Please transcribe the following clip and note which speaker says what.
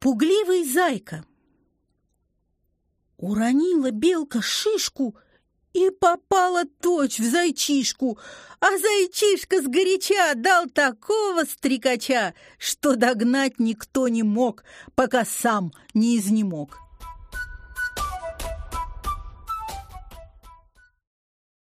Speaker 1: Пугливый зайка. Уронила белка шишку и попала точь в зайчишку, а зайчишка сгоряча дал такого стрекача, что догнать никто не мог, пока сам не изнемог.